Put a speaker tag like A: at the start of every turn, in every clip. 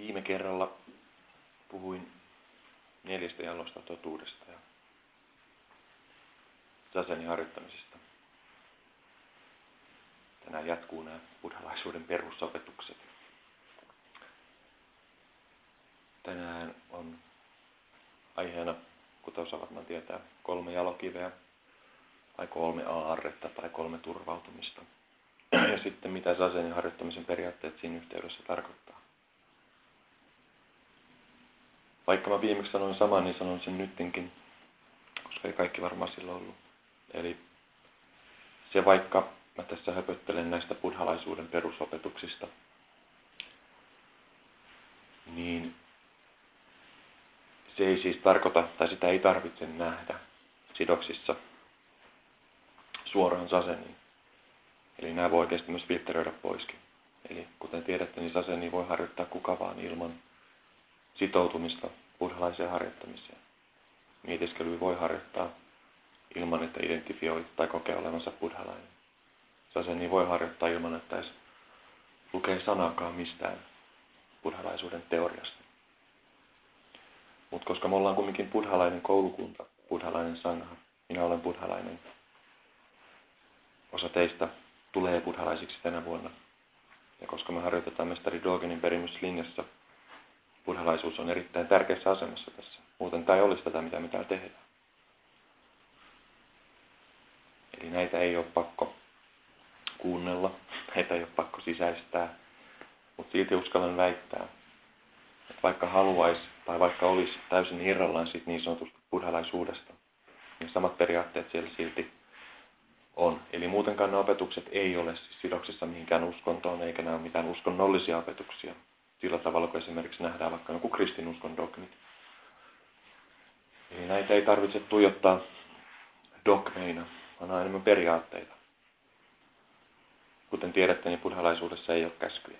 A: Viime kerralla puhuin neljästä jalosta totuudesta ja sasenin harjoittamisesta. Tänään jatkuu nämä buddhalaisuuden perusopetukset. Tänään on aiheena, kuten osa varmaan tietää, kolme jalokiveä, tai kolme aarretta, tai kolme turvautumista. Ja sitten mitä sasenin harjoittamisen periaatteet siinä yhteydessä tarkoittaa. Vaikka mä viimeksi sanoin saman, niin sanon sen nyttenkin, koska ei kaikki varmaan silloin ollut. Eli se vaikka mä tässä höpöttelen näistä buddhalaisuuden perusopetuksista, niin se ei siis tarkoita, tai sitä ei tarvitse nähdä sidoksissa suoraan saseniin. Eli nämä voi oikeasti myös filtteröidä poiskin. Eli kuten tiedätte, niin saseni voi harjoittaa kuka vaan ilman sitoutumista buddhalaiseen harjoittamiseen. Mietiskelyä voi harjoittaa ilman, että identifioi tai kokee olevansa buddhalainen. Saseni voi harjoittaa ilman, että edes lukee sanakaan mistään buddhalaisuuden teoriasta. Mutta koska me ollaan kumminkin buddhalainen koulukunta, buddhalainen sangha, minä olen buddhalainen. Osa teistä tulee buddhalaisiksi tänä vuonna. Ja koska me harjoitetaan mestari Dogenin perimyslinjassa, buddhalaisuus on erittäin tärkeässä asemassa tässä. Muuten tämä ei olisi tätä, mitä me tehdään. Eli näitä ei ole pakko kuunnella, näitä ei ole pakko sisäistää, mutta silti uskallan väittää, että vaikka haluaisi tai vaikka olisi täysin irrallaan siitä niin sanotusta buddhalaisuudesta, niin samat periaatteet siellä silti on. Eli muutenkaan nämä opetukset ei ole siis sidoksissa mihinkään uskontoon, eikä nämä ole mitään uskonnollisia opetuksia. Sillä tavalla, kun esimerkiksi nähdään vaikka joku kristinuskon dogmit. Eli näitä ei tarvitse tuijottaa dogmeina, vaan enemmän periaatteita. Kuten tiedätte, niin buddhalaisuudessa ei ole käskyjä.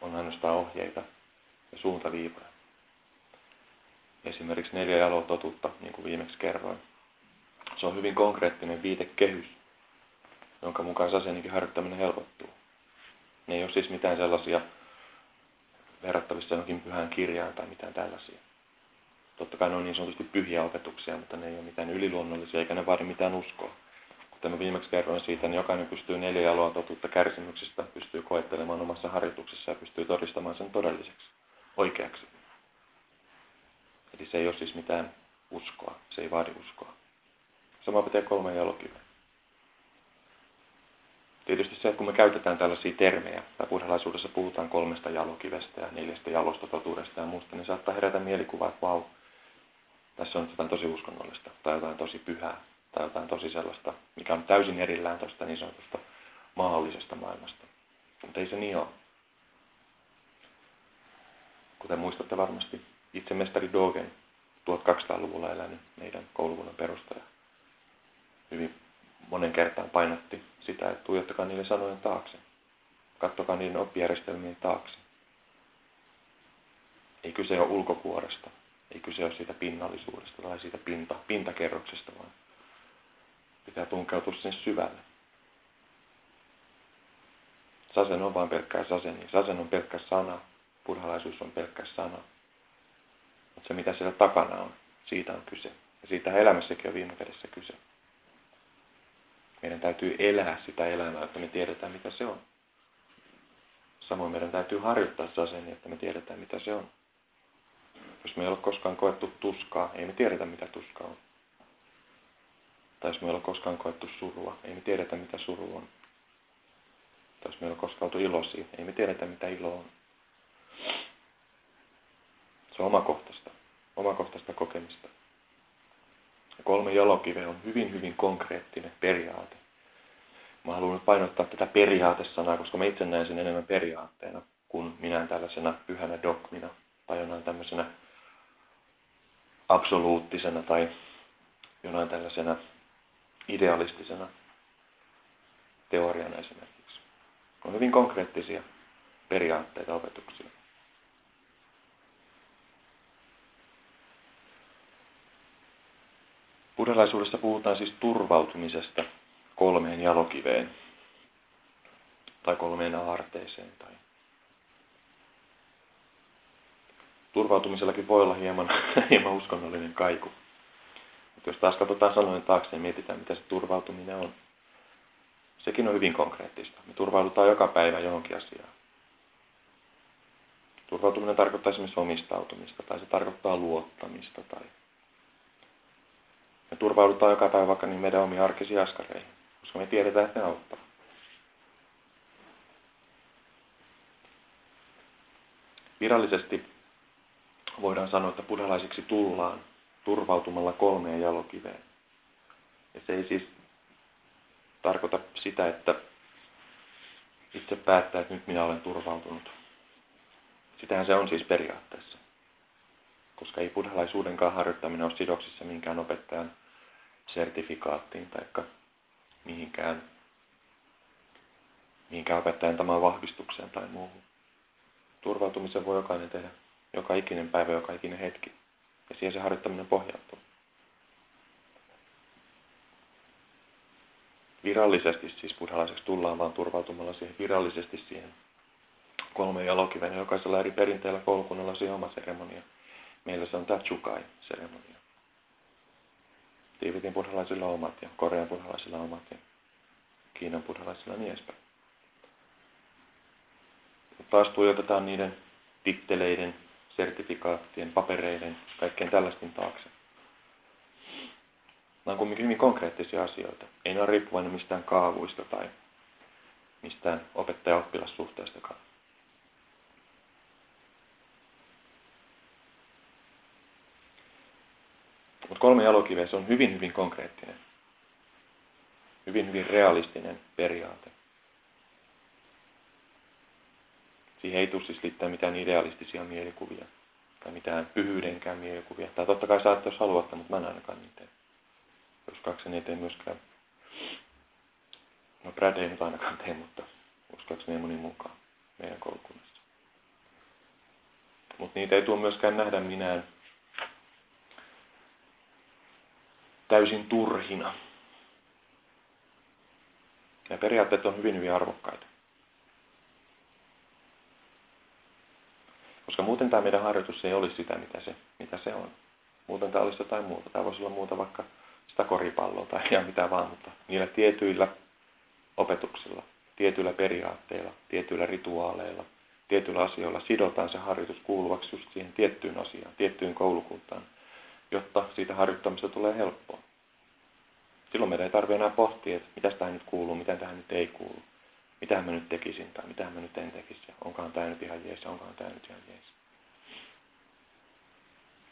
A: On ainoastaan ohjeita ja suuntaviivoja. Esimerkiksi neljä jalototuutta, niin kuin viimeksi kerroin. Se on hyvin konkreettinen viitekehys, jonka mukaan saseninkin harjoittaminen helpottuu. Ne ei ole siis mitään sellaisia verrattavissa johonkin pyhään kirjaan tai mitään tällaisia. Totta kai ne on niin sanotusti pyhiä opetuksia, mutta ne ei ole mitään yliluonnollisia eikä ne vaadi mitään uskoa. Kuten mä viimeksi kerroin siitä, niin jokainen pystyy neljä jaloa totuutta kärsimyksistä, pystyy koettelemaan omassa harjoituksessa ja pystyy todistamaan sen todelliseksi, oikeaksi. Eli se ei ole siis mitään uskoa, se ei vaadi uskoa. Sama pitää kolme jalokiveä. Tietysti se, että kun me käytetään tällaisia termejä, tai buddhalaisuudessa puhutaan kolmesta jalokivestä ja neljästä jalosta totuudesta ja muusta, niin saattaa herätä mielikuva, että vau, tässä on jotain tosi uskonnollista, tai jotain tosi pyhää, tai jotain tosi sellaista, mikä on täysin erillään tuosta niin sanotusta mahdollisesta maailmasta. Mutta ei se niin ole. Kuten muistatte varmasti, itse mestari Dogen 1200-luvulla elänyt meidän koulukunnan perustaja hyvin monen kertaan painotti sitä, että tuijottakaa niiden sanojen taakse. Kattokaa niiden oppijärjestelmien taakse. Ei kyse ole ulkopuolesta, ei kyse ole siitä pinnallisuudesta tai siitä pinta, pintakerroksesta, vaan pitää tunkeutua sinne syvälle. Sasen on vain pelkkää saseni. Sasen on pelkkä sana. Purhalaisuus on pelkkä sana. Mutta se mitä siellä takana on, siitä on kyse. Ja siitä elämässäkin on viime kädessä kyse. Meidän täytyy elää sitä elämää, että me tiedetään, mitä se on. Samoin meidän täytyy harjoittaa saseni, että me tiedetään, mitä se on. Jos me ei ole koskaan koettu tuskaa, ei me tiedetä, mitä tuskaa on. Tai jos me ei ole koskaan koettu surua, ei me tiedetä, mitä suru on. Tai jos me ei ole koskaan oltu iloisia, ei me tiedetä, mitä ilo on. Se on omakohtaista, omakohtaista kokemista. Kolme jalokiveä on hyvin, hyvin konkreettinen periaate. Mä haluan nyt painottaa tätä periaatesanaa, koska mä itse näen sen enemmän periaatteena kuin minä tällaisena pyhänä dogmina tai jonain tämmöisenä absoluuttisena tai jonain tällaisena idealistisena teoriana esimerkiksi. On hyvin konkreettisia periaatteita opetuksia. Buddhalaisuudessa puhutaan siis turvautumisesta kolmeen jalokiveen tai kolmeen aarteeseen tai turvautumisellakin voi olla hieman, hieman uskonnollinen kaiku. Mutta jos taas katsotaan sanojen taakse ja mietitään, mitä se turvautuminen on. Sekin on hyvin konkreettista. Me turvaudutaan joka päivä johonkin asiaan. Turvautuminen tarkoittaa esimerkiksi omistautumista, tai se tarkoittaa luottamista, tai me turvaudutaan joka päivä vaikka niin meidän omiin arkisiin askareihin, koska me tiedetään, että ne auttaa. Virallisesti voidaan sanoa, että buddhalaisiksi tullaan turvautumalla kolmeen jalokiveen. Ja se ei siis tarkoita sitä, että itse päättää, että nyt minä olen turvautunut. Sitähän se on siis periaatteessa. Koska ei buddhalaisuudenkaan harjoittaminen ole sidoksissa minkään opettajan sertifikaattiin tai mihinkään, mihinkään opettajan tämän vahvistukseen tai muuhun. Turvautumisen voi jokainen tehdä joka ikinen päivä, joka ikinen hetki. Ja siihen se harjoittaminen pohjautuu. Virallisesti siis buddhalaiseksi tullaan vaan turvautumalla siihen virallisesti siihen kolmeen jalokiven. Jokaisella eri perinteellä koulukunnalla on oma seremonia. Meillä tämä Chukai-seremonia. Tiivitin buddhalaisilla omat ja Korean buddhalaisilla omat ja Kiinan buddhalaisilla niin edespäin. Taas tuijotetaan niiden titteleiden sertifikaattien, papereiden, kaikkien tällaisten taakse. Nämä on kuitenkin hyvin konkreettisia asioita. Ei ne ole riippuvainen mistään kaavuista tai mistään opettaja-oppilassuhteestakaan. Mutta kolme jalokiveä, se on hyvin, hyvin konkreettinen. Hyvin, hyvin realistinen periaate. Siihen ei tule siis liittää mitään idealistisia mielikuvia tai mitään pyhyydenkään mielikuvia. Tai totta kai saatte, jos haluatte, mutta mä en ainakaan niitä ei tee myöskään. No Brad ei nyt ainakaan tee, mutta uskoakseni moni mukaan meidän koulukunnassa. Mutta niitä ei tule myöskään nähdä minään täysin turhina. Ja periaatteet on hyvin, hyvin arvokkaita. Koska muuten tämä meidän harjoitus ei olisi sitä, mitä se, mitä se on. Muuten tämä olisi jotain muuta. Tämä voisi olla muuta vaikka sitä koripalloa tai ihan mitä vaan, mutta niillä tietyillä opetuksilla, tietyillä periaatteilla, tietyillä rituaaleilla, tietyillä asioilla sidotaan se harjoitus kuuluvaksi just siihen tiettyyn asiaan, tiettyyn koulukuntaan, jotta siitä harjoittamista tulee helppoa. Silloin meidän ei tarvitse enää pohtia, että mitä tähän nyt kuuluu, mitä tähän nyt ei kuulu mitä mä nyt tekisin tai mitä mä nyt en tekisi ja onkohan tämä nyt ihan jees ja onkohan tämä nyt ihan jees.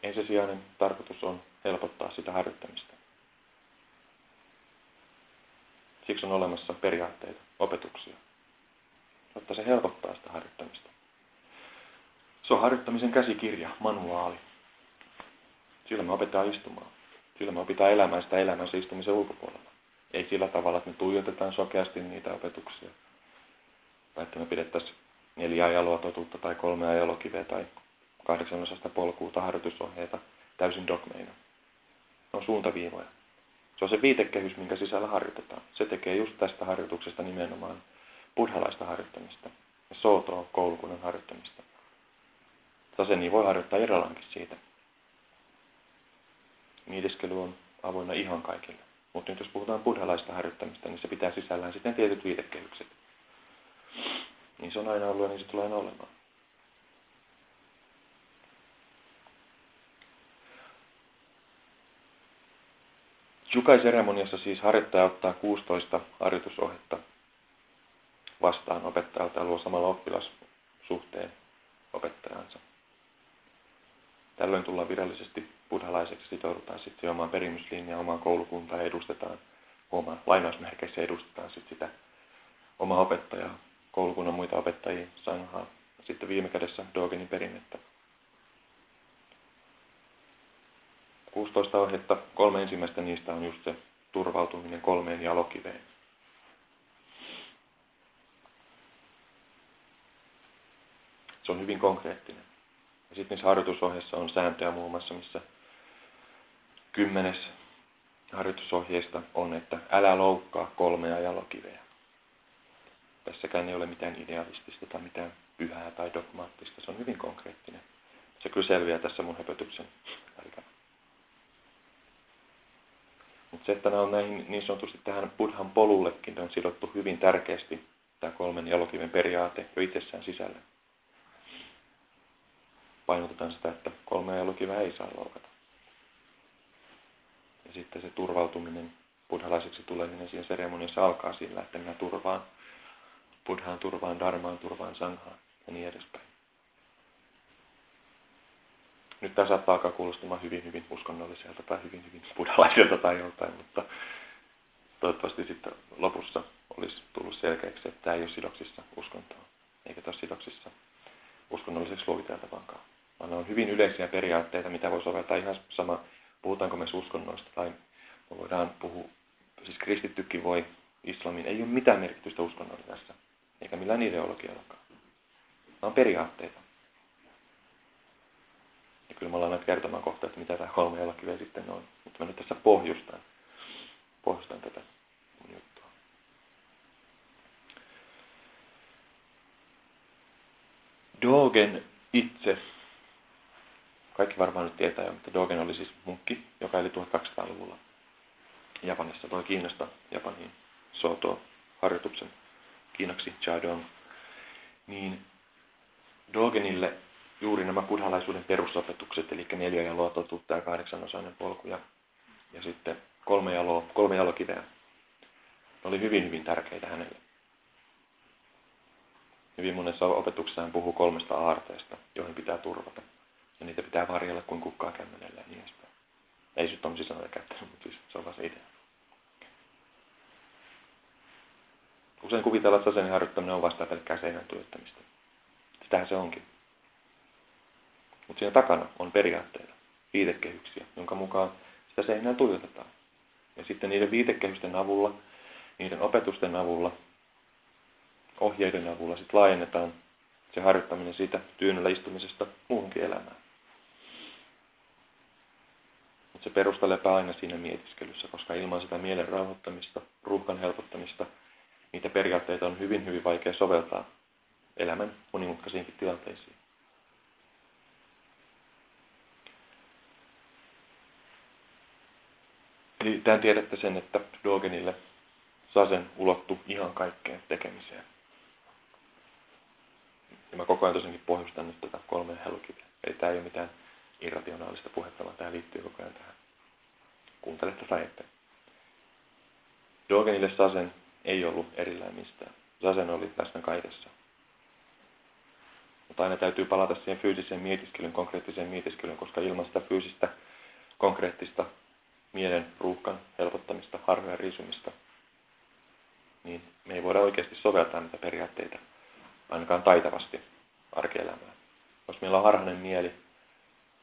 A: Ensisijainen tarkoitus on helpottaa sitä harjoittamista. Siksi on olemassa periaatteita, opetuksia, jotta se helpottaa sitä harjoittamista. Se on harjoittamisen käsikirja, manuaali. Sillä me opetaan istumaan. Sillä me opitaan elämään sitä elämänsä istumisen ulkopuolella. Ei sillä tavalla, että me tuijotetaan sokeasti niitä opetuksia, tai että me pidettäisiin neljää jaloa totuutta tai kolmea jalokiveä tai kahdeksan osasta polkuuta harjoitusohjeita täysin dogmeina. Ne on suuntaviivoja. Se on se viitekehys, minkä sisällä harjoitetaan. Se tekee just tästä harjoituksesta nimenomaan buddhalaista harjoittamista. Ja sooto on koulukunnan harjoittamista. Tase niin voi harjoittaa irrallankin siitä. Niideskely on avoinna ihan kaikille. Mutta nyt jos puhutaan buddhalaista harjoittamista, niin se pitää sisällään sitten tietyt viitekehykset. Niin se on aina ollut ja niin se tulee aina olemaan. Jukai-seremoniassa siis harjoittaja ottaa 16 harjoitusohjetta vastaan opettajalta ja luo samalla oppilassuhteen opettajansa. Tällöin tullaan virallisesti buddhalaiseksi, sitoudutaan sitten omaan perimyslinjaan, omaan koulukuntaan ja edustetaan, omaan lainausmerkeissä edustetaan sitten sitä omaa opettajaa koulukunnan muita opettajia, Sanghaa, sitten viime kädessä Dogenin perinnettä. 16 ohjetta, kolme ensimmäistä niistä on just se turvautuminen kolmeen jalokiveen. Se on hyvin konkreettinen. Ja sitten niissä harjoitusohjeissa on sääntöjä muun muassa, missä kymmenes harjoitusohjeista on, että älä loukkaa kolmea jalokiveä. Tässäkään ei ole mitään idealistista tai mitään pyhää tai dogmaattista. Se on hyvin konkreettinen. Se kyllä selviää tässä mun höpötyksen aikana. Mutta se, että nämä on näihin niin sanotusti tähän buddhan polullekin, on sidottu hyvin tärkeästi tämä kolmen jalokiven periaate jo itsessään sisällä. Painotetaan sitä, että kolme jalokivää ei saa loukata. Ja sitten se turvautuminen, buddhalaiseksi tuleminen siinä seremoniassa alkaa sillä, että minä turvaan buddhaan, turvaan dharmaan, turvaan sanghaan ja niin edespäin. Nyt tämä saattaa alkaa kuulostamaan hyvin, hyvin uskonnolliselta tai hyvin, hyvin buddhalaiselta tai joltain, mutta toivottavasti sitten lopussa olisi tullut selkeäksi, että tämä ei ole sidoksissa uskontoon, eikä ole sidoksissa uskonnolliseksi luokiteltavaankaan. Vaan ne on hyvin yleisiä periaatteita, mitä voi soveltaa ihan sama, puhutaanko me uskonnoista tai me voidaan puhua, siis kristittykin voi islamin, ei ole mitään merkitystä uskonnolla tässä, eikä millään ideologiallakaan. Nämä on periaatteita. Ja kyllä me ollaan näitä kertomaan kohta, että mitä tämä kolme jalakiveä sitten on. Mutta mä nyt tässä pohjustan, pohjustan tätä juttua. Dogen itse, kaikki varmaan nyt tietää jo, mutta Dogen oli siis munkki, joka eli 1200-luvulla Japanissa, toi Kiinasta Japaniin Soto harjoituksen Kiinaksi Chadong, niin Dogenille juuri nämä buddhalaisuuden perusopetukset, eli neljä jaloa totuutta ja kahdeksanosainen polku ja, ja sitten kolme, jaloa, kolme jalokiveä. Ne oli hyvin, hyvin tärkeitä hänelle. Hyvin monessa opetuksessa hän puhuu kolmesta aarteesta, joihin pitää turvata. Ja niitä pitää varjella kuin kukkaa kämmenellä ja niin edespäin. Ei se tuollaisia sanoja käyttänyt, mutta siis se on vaan se idea. Usein kuvitellaan, että sasenin harjoittaminen on vasta pelkkää seinän tuijottamista. Sitähän se onkin. Mutta siinä takana on periaatteita, viitekehyksiä, jonka mukaan sitä seinää tuijotetaan. Ja sitten niiden viitekehysten avulla, niiden opetusten avulla, ohjeiden avulla sitten laajennetaan se harjoittaminen siitä tyynellä istumisesta muuhunkin elämään. Mutta se perusta lepää aina siinä mietiskelyssä, koska ilman sitä mielen rauhoittamista, ruuhkan helpottamista, niitä periaatteita on hyvin, hyvin vaikea soveltaa elämän monimutkaisiinkin tilanteisiin. Eli tämän tiedätte sen, että Dogenille Sasen ulottu ihan kaikkeen tekemiseen. Ja mä koko ajan tosiaankin pohjustan nyt tätä kolmeen helukiveä. Eli tämä ei ole mitään irrationaalista puhetta, vaan tämä liittyy koko ajan tähän. Kuuntelette tai ette. Dogenille Sasen ei ollut erillään mistään. Sasen oli läsnä kaikessa. Mutta aina täytyy palata siihen fyysiseen mietiskelyyn, konkreettiseen mietiskelyyn, koska ilman sitä fyysistä, konkreettista mielen ruuhkan helpottamista, harvojen riisumista, niin me ei voida oikeasti soveltaa niitä periaatteita ainakaan taitavasti arkielämään. Jos meillä on harhainen mieli,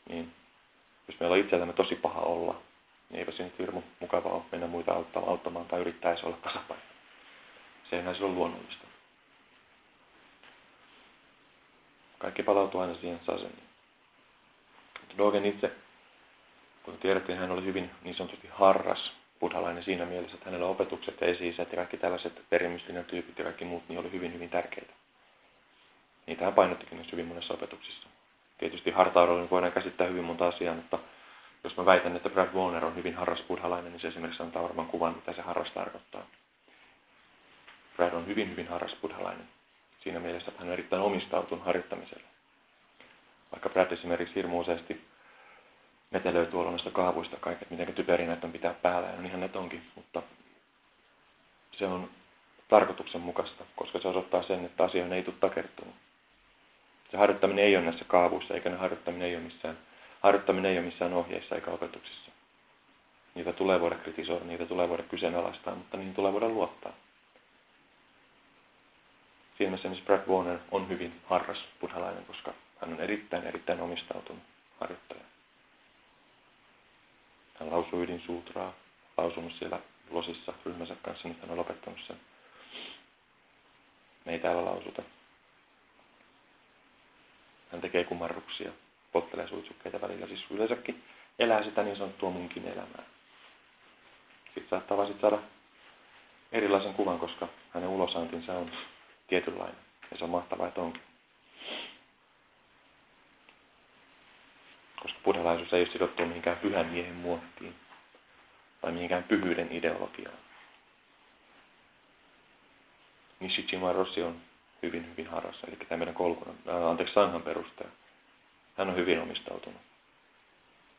A: niin jos meillä on itsellämme tosi paha olla, niin eipä se nyt hirmu mukavaa ole mennä muita auttamaan, tai yrittää olla tasapaino. Se ei näin ole luonnollista. Kaikki palautuu aina siihen saseniin. Dogen itse kun tiedettiin, hän oli hyvin niin sanotusti harras buddhalainen siinä mielessä, että hänellä opetukset ja esi ja kaikki tällaiset perimystinen tyypit ja kaikki muut niin oli hyvin, hyvin tärkeitä. Niitä hän painottikin myös hyvin monessa opetuksissa. Tietysti hartaudella voidaan käsittää hyvin monta asiaa, mutta jos mä väitän, että Brad Warner on hyvin harras buddhalainen, niin se esimerkiksi antaa varmaan kuvan, mitä se harras tarkoittaa. Brad on hyvin, hyvin harras buddhalainen. Siinä mielessä, että hän on erittäin omistautunut harjoittamiselle. Vaikka Brad esimerkiksi hirmu useasti vetelöi tuolla noista kaavuista kaiket, miten typeriä näitä on pitää päällä, ja ihan ne onkin, mutta se on tarkoituksenmukaista, koska se osoittaa sen, että asioihin ei tule takertunut. Se harjoittaminen ei ole näissä kaavuissa, eikä ne harjoittaminen ei ole missään, harjoittaminen ei ole missään ohjeissa eikä opetuksissa. Niitä tulee voida kritisoida, niitä tulee voida kyseenalaistaa, mutta niihin tulee voida luottaa. Siinä missä Brad Warner on hyvin harras buddhalainen, koska hän on erittäin, erittäin omistautunut harjoittaja. Hän lausui ydinsuutraa, lausunut siellä Losissa ryhmänsä kanssa, nyt hän on lopettanut sen. Me ei täällä lausuta. Hän tekee kumarruksia, pottelee suitsukkeita välillä, siis yleensäkin elää sitä niin sanottua munkin elämää. Sitten saattaa vaan sit saada erilaisen kuvan, koska hänen ulosantinsa on tietynlainen. Ja se on mahtavaa, että onkin. buddhalaisuus ei ole sidottu mihinkään pyhän miehen muottiin tai mihinkään pyhyyden ideologiaan. Nishijima Rossi on hyvin, hyvin harrassa, eli tämä meidän kolkunnan, anteeksi, Sanhan perustaja. Hän on hyvin omistautunut.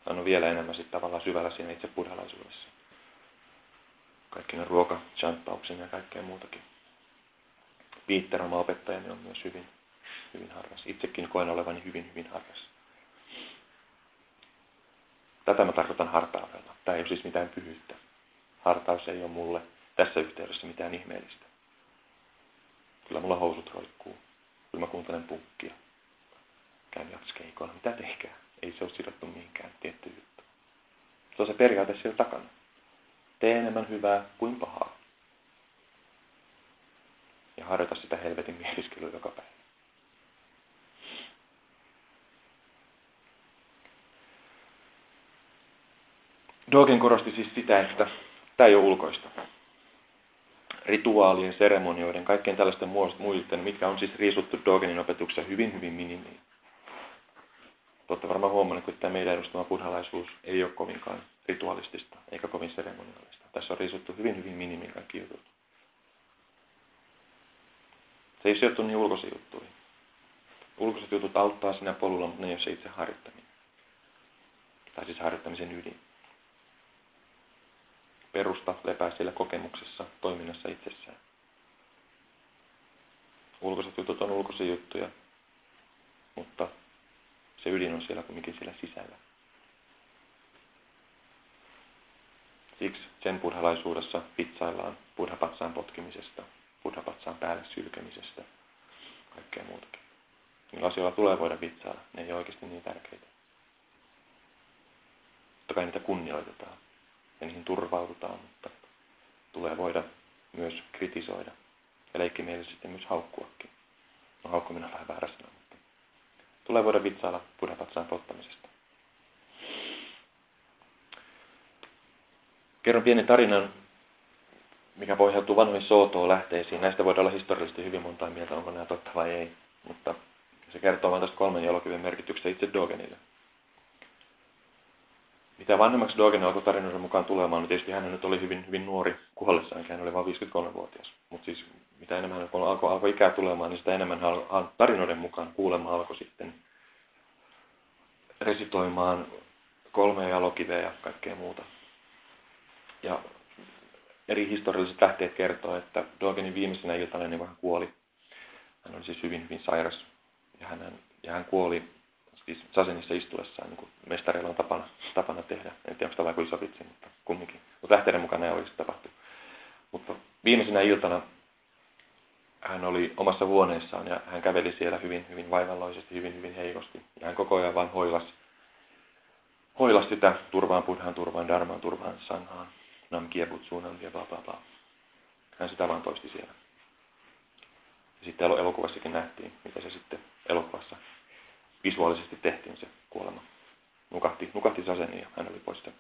A: Hän on vielä enemmän sitten tavallaan syvällä siinä itse buddhalaisuudessa. Kaikki ne ruoka, ja kaikkea muutakin. Peter, oma opettajani, on myös hyvin, hyvin harras. Itsekin koen olevani hyvin, hyvin harras. Tätä mä tarkoitan hartaudella. Tämä ei ole siis mitään pyhyyttä. Hartaus ei ole mulle tässä yhteydessä mitään ihmeellistä. Kyllä mulla housut roikkuu. Kyllä mä kuuntelen punkkia. Käyn jatskeikoilla. Mitä tehkää? Ei se ole sidottu mihinkään tietty juttu. Se on se periaate siellä takana. Tee enemmän hyvää kuin pahaa. Ja harjoita sitä helvetin mietiskelyä joka päivä. Dogen korosti siis sitä, että tämä ei ole ulkoista. Rituaalien, seremonioiden, kaikkien tällaisten muiden, mitkä on siis riisuttu Dogenin opetuksessa hyvin, hyvin minimiin. Olette varmaan huomannut, että tämä meidän edustama buddhalaisuus ei ole kovinkaan rituaalistista eikä kovin seremoniallista. Tässä on riisuttu hyvin, hyvin minimiin kaikki jutut. Se ei sijoittu niin ulkoisiin juttuihin. Ulkoiset jutut auttaa sinä polulla, mutta ne ei ole se itse harjoittaminen. Tai siis harjoittamisen ydin perusta lepää siellä kokemuksessa, toiminnassa itsessään. Ulkoiset jutut on ulkoisia juttuja, mutta se ydin on siellä kumminkin siellä sisällä. Siksi sen buddhalaisuudessa vitsaillaan buddhapatsaan potkimisesta, buddhapatsaan päälle sylkemisestä, kaikkea muutakin. Niillä asioilla tulee voida vitsailla, ne ei ole oikeasti niin tärkeitä. Totta kai niitä kunnioitetaan ja niihin turvaudutaan, mutta tulee voida myös kritisoida ja leikkimielisesti myös haukkuakin. No haukkuminen on vähän väärä sana, mutta tulee voida vitsailla buddhapatsaan polttamisesta. Kerron pienen tarinan, mikä pohjautuu vanhoihin sootoon lähteisiin. Näistä voidaan olla historiallisesti hyvin monta mieltä, onko nämä totta vai ei. Mutta se kertoo vain tästä kolmen jalokiven merkityksestä itse Dogenille mitä vanhemmaksi Dogen alkoi tarinoiden mukaan tulemaan, niin tietysti hän nyt oli hyvin, hyvin nuori kuollessaan, hän oli vain 53-vuotias. Mutta siis mitä enemmän hän alkoi, alkoi ikää tulemaan, niin sitä enemmän hän tarinoiden mukaan kuulemma alkoi sitten resitoimaan kolmea jalokiveä ja kaikkea muuta. Ja eri historialliset lähteet kertoo, että Dogenin viimeisenä iltana niin hän kuoli. Hän oli siis hyvin, hyvin sairas ja hän, ja hän kuoli siis istuessaan, niin kuin mestareilla on tapana, tapana tehdä. En tiedä, onko tämä vaikka iso vitsi, mutta kumminkin. Mutta lähteiden mukana ei olisi tapahtunut. Mutta viimeisenä iltana hän oli omassa huoneessaan ja hän käveli siellä hyvin, hyvin vaivalloisesti, hyvin, hyvin heikosti. Ja hän koko ajan vain hoilas, hoilas sitä turvaan, buddhaan turvaan, dharmaan turvaan, sanhaan, nam kiebutsuun, ja bla bla bla. Hän sitä vain toisti siellä. Ja sitten elokuvassakin nähtiin, mitä se sitten elokuvassa visuaalisesti tehtiin se kuolema. Nukahti, nukahti Saseni ja hän oli poissa.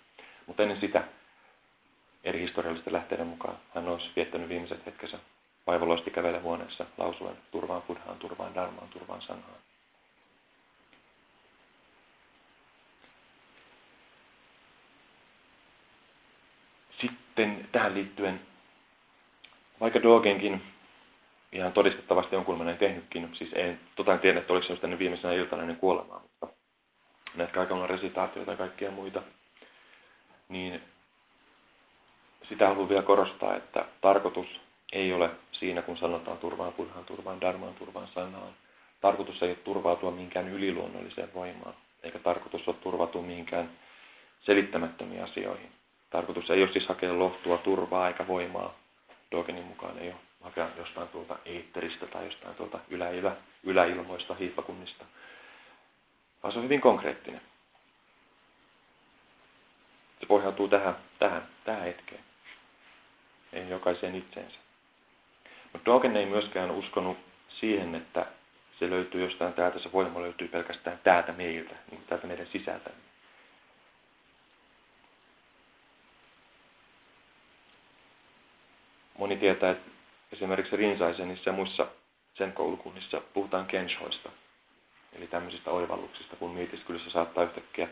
A: Mutta ennen sitä eri historiallisten lähteiden mukaan hän olisi viettänyt viimeiset hetkensä vaivalloisesti kävele huoneessa lausuen turvaan buddhaan, turvaan dharmaan, turvaan sanhaan. Sitten tähän liittyen, vaikka Dogenkin ihan todistettavasti jonkunlainen tehnytkin. Siis en tota en tiedä, että oliko se viimeisenä iltana ennen kuolemaa, mutta näitä kaikenlaisia resitaatioita ja kaikkia muita. Niin sitä haluan vielä korostaa, että tarkoitus ei ole siinä, kun sanotaan turvaan, purhaan, turvaan, darmaan, turvaan, sanaan. Tarkoitus ei ole turvautua mihinkään yliluonnolliseen voimaan, eikä tarkoitus ole turvautua mihinkään selittämättömiin asioihin. Tarkoitus ei ole siis hakea lohtua, turvaa eikä voimaa. Dogenin mukaan ei ole hakea jostain tuolta eetteristä tai jostain tuolta yläilä, yläilmoista hiippakunnista. Vaan se on hyvin konkreettinen. Se pohjautuu tähän, tähän, tähän hetkeen. Ei jokaiseen itseensä. Mutta Dogen ei myöskään uskonut siihen, että se löytyy jostain täältä, se voima löytyy pelkästään täältä meiltä, niin täältä meidän sisältä. Moni tietää, että esimerkiksi Rinsaisenissa ja muissa sen koulukunnissa puhutaan kenshoista, eli tämmöisistä oivalluksista, kun mietiskylyssä saattaa yhtäkkiä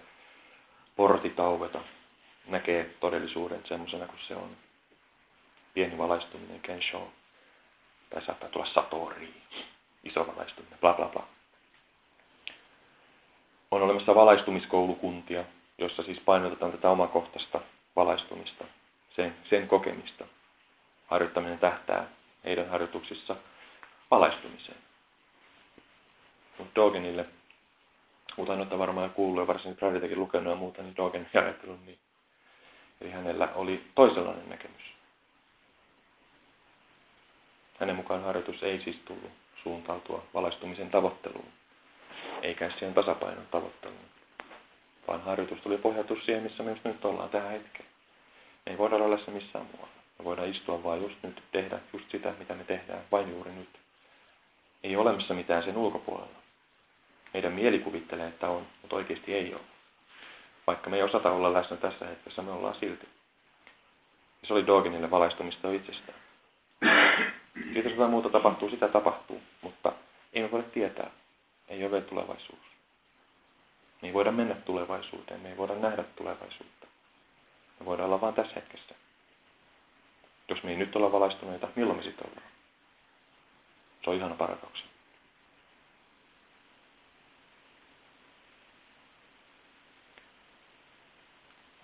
A: portit aueta, näkee todellisuuden semmoisena kuin se on. Pieni valaistuminen, kensho, tai saattaa tulla satori, iso valaistuminen, bla bla bla. On olemassa valaistumiskoulukuntia, jossa siis painotetaan tätä omakohtaista valaistumista, sen, sen kokemista. Harjoittaminen tähtää heidän harjoituksissa valaistumiseen. Mutta Dogenille, mutta on varmaan kuullut ja varsinkin Braditekin lukenut ja muuta, niin Dogen ajattelun, niin Eli hänellä oli toisenlainen näkemys. Hänen mukaan harjoitus ei siis tullut suuntautua valaistumisen tavoitteluun, eikä siihen tasapainon tavoitteluun, vaan harjoitus tuli pohjautua siihen, missä me nyt ollaan tähän hetkeen. Me ei voida olla läsnä missään muualla. Me voidaan istua vain just nyt, tehdä just sitä, mitä me tehdään, vain juuri nyt. Ei ole olemassa mitään sen ulkopuolella. Meidän mieli kuvittelee, että on, mutta oikeasti ei ole. Vaikka me ei osata olla läsnä tässä hetkessä, me ollaan silti. Ja se oli Dogenille valaistumista itsestään. Siitä jos jotain muuta tapahtuu, sitä tapahtuu, mutta ei me voida tietää. Ei ole vielä tulevaisuus. Me ei voida mennä tulevaisuuteen, me ei voida nähdä tulevaisuutta. Me voidaan olla vain tässä hetkessä. Jos me ei nyt olla valaistuneita, milloin me sitten ollaan? Se on ihana paradoksi.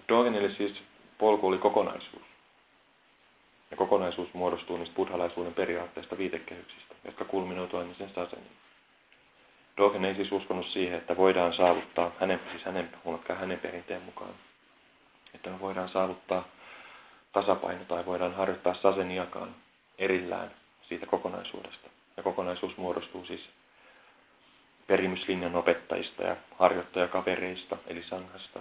A: Dogenille siis polku oli kokonaisuus. Ja kokonaisuus muodostuu niistä buddhalaisuuden periaatteista viitekehyksistä, jotka kulminoituvat sen saseniin. Dogen ei siis uskonut siihen, että voidaan saavuttaa, hänen, siis hänen, hänen perinteen mukaan, että me voidaan saavuttaa tasapaino tai voidaan harjoittaa saseniakaan erillään siitä kokonaisuudesta. Ja kokonaisuus muodostuu siis perimyslinjan opettajista ja harjoittajakavereista, eli sanghasta,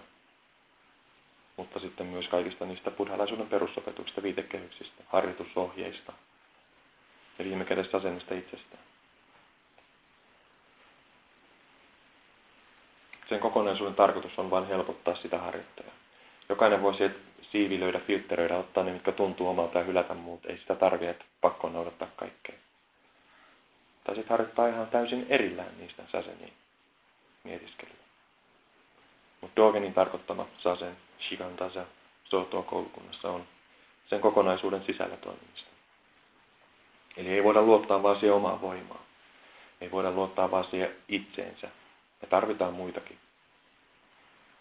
A: mutta sitten myös kaikista niistä buddhalaisuuden perusopetuksista, viitekehyksistä, harjoitusohjeista ja viime kädessä asennista itsestään. Sen kokonaisuuden tarkoitus on vain helpottaa sitä harjoittajaa. Jokainen voi siivilöidä, filtteröidä, ottaa ne, mitkä tuntuu omalta ja hylätä muut. Ei sitä tarvitse, että pakko noudattaa kaikkea. Tai sitten harjoittaa ihan täysin erillään niistä saseniin mietiskelyä. Mutta Dogenin tarkoittama sasen Shigantasa Soto-koulukunnassa on sen kokonaisuuden sisällä toimimista. Eli ei voida luottaa vaan siihen omaan voimaan. Ei voida luottaa vaan siihen itseensä. Me tarvitaan muitakin.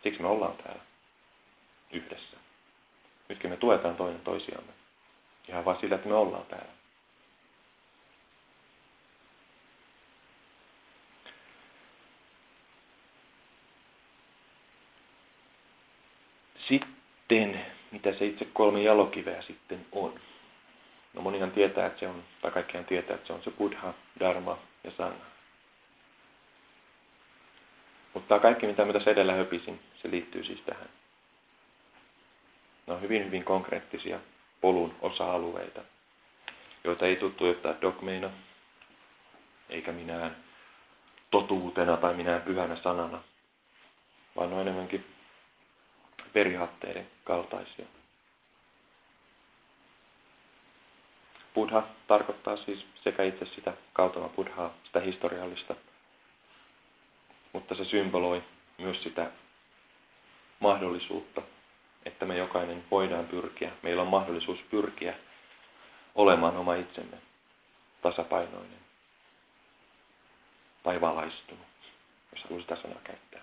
A: Siksi me ollaan täällä yhdessä. Nytkin me tuetaan toinen toisiamme. Ihan vain sillä, että me ollaan täällä. Sitten, mitä se itse kolme jalokiveä sitten on? No monihan tietää, että se on, tai kaikkihan tietää, että se on se Buddha, Dharma ja Sangha. Mutta tämä kaikki, mitä mä tässä edellä höpisin, se liittyy siis tähän. Ne on hyvin, hyvin konkreettisia polun osa-alueita, joita ei tuttu ottaa dogmeina, eikä minään totuutena tai minään pyhänä sanana, vaan on enemmänkin periaatteiden kaltaisia. Buddha tarkoittaa siis sekä itse sitä kautama buddhaa, sitä historiallista, mutta se symboloi myös sitä mahdollisuutta, että me jokainen voidaan pyrkiä, meillä on mahdollisuus pyrkiä olemaan oma itsemme tasapainoinen tai valaistunut, jos haluaa sitä sanaa käyttää.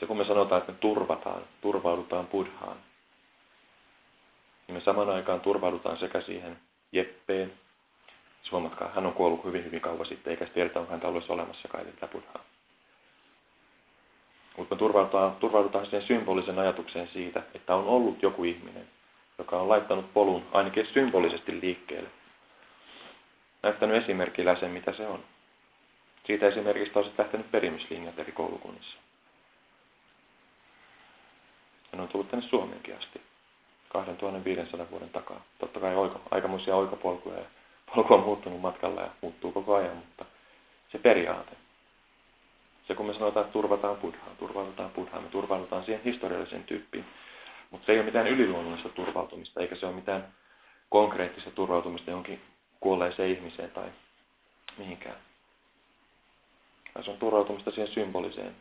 A: Se kun me sanotaan, että me turvataan, turvaudutaan buddhaan, niin me saman aikaan turvaudutaan sekä siihen Jeppeen, huomatkaa, hän on kuollut hyvin hyvin kauan sitten, eikä tiedetä, onko häntä ollut olemassakaan tätä buddhaa. Mutta me turvaudutaan, turvaudutaan siihen symbolisen ajatukseen siitä, että on ollut joku ihminen, joka on laittanut polun ainakin symbolisesti liikkeelle. Näyttänyt esimerkillä sen, mitä se on. Siitä esimerkistä on lähtenyt perimyslinjat eri koulukunnissa. Ja ne on tullut tänne Suomeenkin asti 2500 vuoden takaa. Totta kai oiko, aikamoisia oikopolkuja ja polku on muuttunut matkalla ja muuttuu koko ajan, mutta se periaate. Se kun me sanotaan, että turvataan buddhaa, turvaudutaan buddhaa, me turvaudutaan siihen historialliseen tyyppiin. Mutta se ei ole mitään yliluonnollista turvautumista, eikä se ole mitään konkreettista turvautumista johonkin kuolleeseen ihmiseen tai mihinkään. Se on turvautumista siihen symboliseen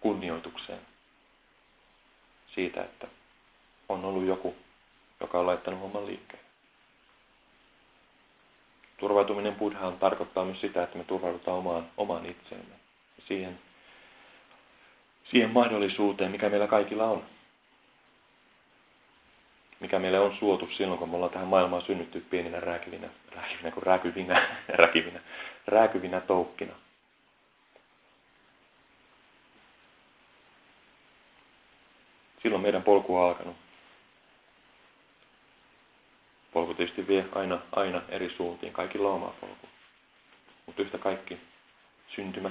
A: kunnioitukseen siitä, että on ollut joku, joka on laittanut homman liikkeelle. Turvautuminen buddhaan tarkoittaa myös sitä, että me turvaudutaan omaan, omaan itseemme. Siihen, siihen mahdollisuuteen, mikä meillä kaikilla on. Mikä meille on suotu silloin, kun me ollaan tähän maailmaan synnytty pieninä rääkivinä, rääkivinä kuin rääkyvinä, rääkivinä, rääkyvinä toukkina. Silloin meidän polku on alkanut. Polku tietysti vie aina, aina eri suuntiin. Kaikilla on oma polku. Mutta yhtä kaikki syntymä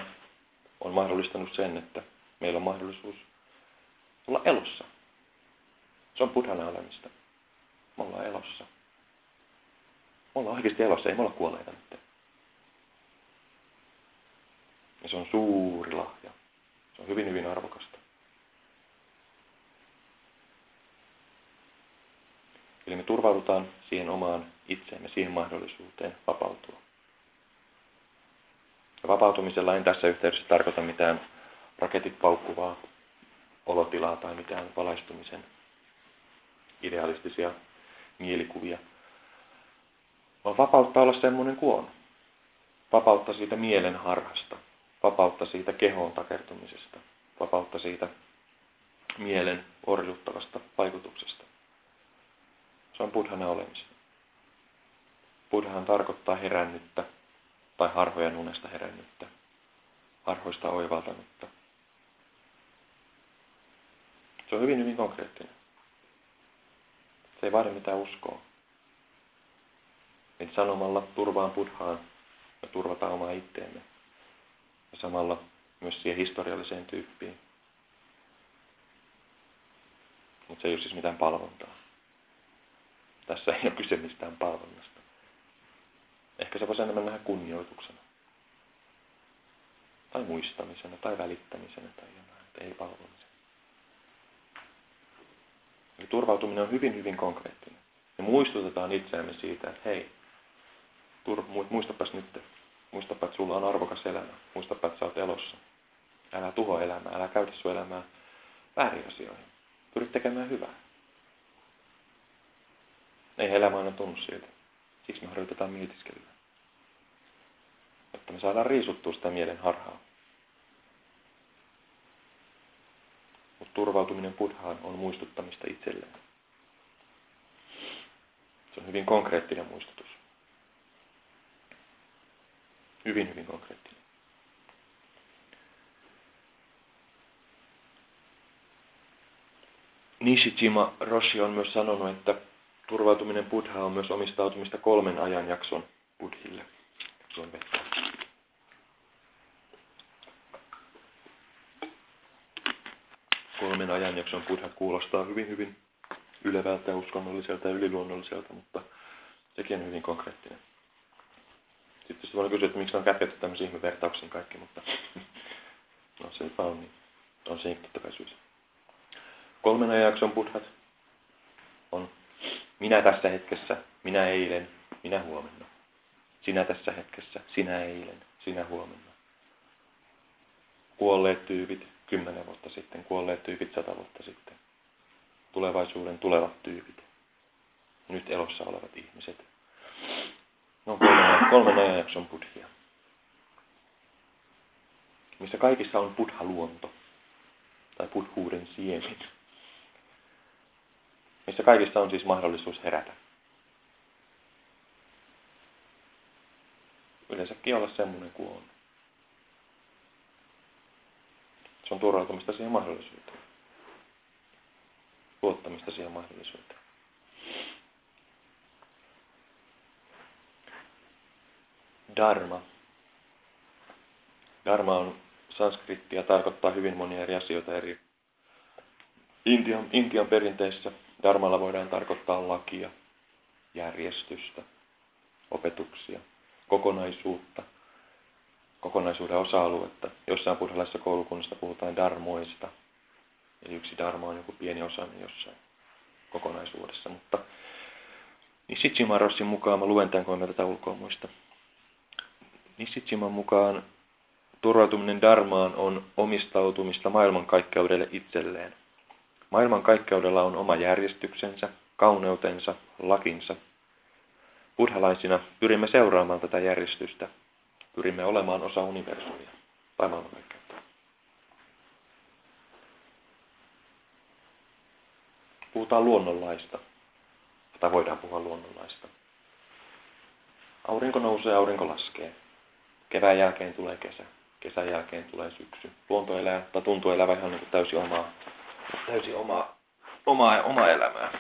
A: on mahdollistanut sen, että meillä on mahdollisuus olla elossa. Se on buddhana olemista. Me ollaan elossa. Me ollaan oikeasti elossa, ei me olla kuolleita nyt. Ja se on suuri lahja. Se on hyvin, hyvin arvokasta. Eli me turvaudutaan siihen omaan itseemme, siihen mahdollisuuteen vapautua. Ja vapautumisella en tässä yhteydessä tarkoita mitään raketit paukkuvaa olotilaa tai mitään valaistumisen idealistisia mielikuvia. Vaan vapautta olla semmoinen kuin on. Vapautta siitä mielen harhasta. Vapautta siitä kehoon takertumisesta. Vapautta siitä mielen orjuttavasta vaikutuksesta. Se on buddhana olemista. Buddhahan tarkoittaa herännyttä tai harhojen unesta herännyttä, harhoista oivaltanutta. Se on hyvin, hyvin konkreettinen. Se ei vaadi mitään uskoa. Niin sanomalla turvaan buddhaan ja turvataan omaa itteemme. Ja samalla myös siihen historialliseen tyyppiin. Mutta se ei ole siis mitään palvontaa. Tässä ei ole kyse mistään palvonnasta. Ehkä se voisi enemmän nähdä kunnioituksena. Tai muistamisena, tai välittämisenä, tai jonain, että ei palvomisena. Eli turvautuminen on hyvin, hyvin konkreettinen. Me muistutetaan itseämme siitä, että hei, muistapas nyt, muistapa, että sulla on arvokas elämä. Muistapa, että sä oot elossa. Älä tuho elämää, älä käytä sun elämää väärin asioihin. Pyri tekemään hyvää. Ei elämä aina tunnu siltä. Siksi me harjoitetaan mietiskelyä. Jotta me saadaan riisuttua sitä mielen harhaa. Mutta turvautuminen buddhaan on muistuttamista itselleen. Se on hyvin konkreettinen muistutus. Hyvin, hyvin konkreettinen. Nishijima Roshi on myös sanonut, että Turvautuminen buddha on myös omistautumista kolmen ajanjakson buddhille. Kolmen ajanjakson buddha kuulostaa hyvin, hyvin ylevältä, uskonnolliselta ja yliluonnolliselta, mutta sekin on hyvin konkreettinen. Sitten voi kysyä, että miksi on kätketty tämmöisiä ihmevertauksiin kaikki, mutta no se on niin. On se. Kolmen ajanjakson buddhat on minä tässä hetkessä, minä eilen, minä huomenna. Sinä tässä hetkessä, sinä eilen, sinä huomenna. Kuolleet tyypit kymmenen vuotta sitten, kuolleet tyypit sata vuotta sitten. Tulevaisuuden tulevat tyypit. Nyt elossa olevat ihmiset. No kolmen, kolmen ajanjakson buddhia. Missä kaikissa on buddha-luonto. Tai buddhuuden siemen missä kaikista on siis mahdollisuus herätä. Yleensäkin olla semmoinen kuin on. Se on turvautumista siihen mahdollisuuteen. Luottamista siihen mahdollisuuteen. Dharma. Dharma on sanskrittia, tarkoittaa hyvin monia eri asioita eri Intian, Intian perinteissä Dharmalla voidaan tarkoittaa lakia, järjestystä, opetuksia, kokonaisuutta, kokonaisuuden osa-aluetta. Jossain buddhalaisessa koulukunnassa puhutaan darmoista, eli yksi dharma on joku pieni osa jossain kokonaisuudessa. Mutta Nishijima Rossin mukaan, mä luen tämän, kun tätä ulkoa muista. Nishijiman mukaan turvautuminen Dharmaan on omistautumista maailmankaikkeudelle itselleen. Maailmankaikkeudella on oma järjestyksensä, kauneutensa, lakinsa. Buddhalaisina pyrimme seuraamaan tätä järjestystä. Pyrimme olemaan osa universumia tai maailmankaikkeutta. Puhutaan luonnonlaista. Tai voidaan puhua luonnonlaista. Aurinko nousee, aurinko laskee. Kevään jälkeen tulee kesä. Kesän jälkeen tulee syksy. Luonto elää, tai tuntuu elävä ihan niin täysin omaa, täysin omaa, omaa, omaa elämää.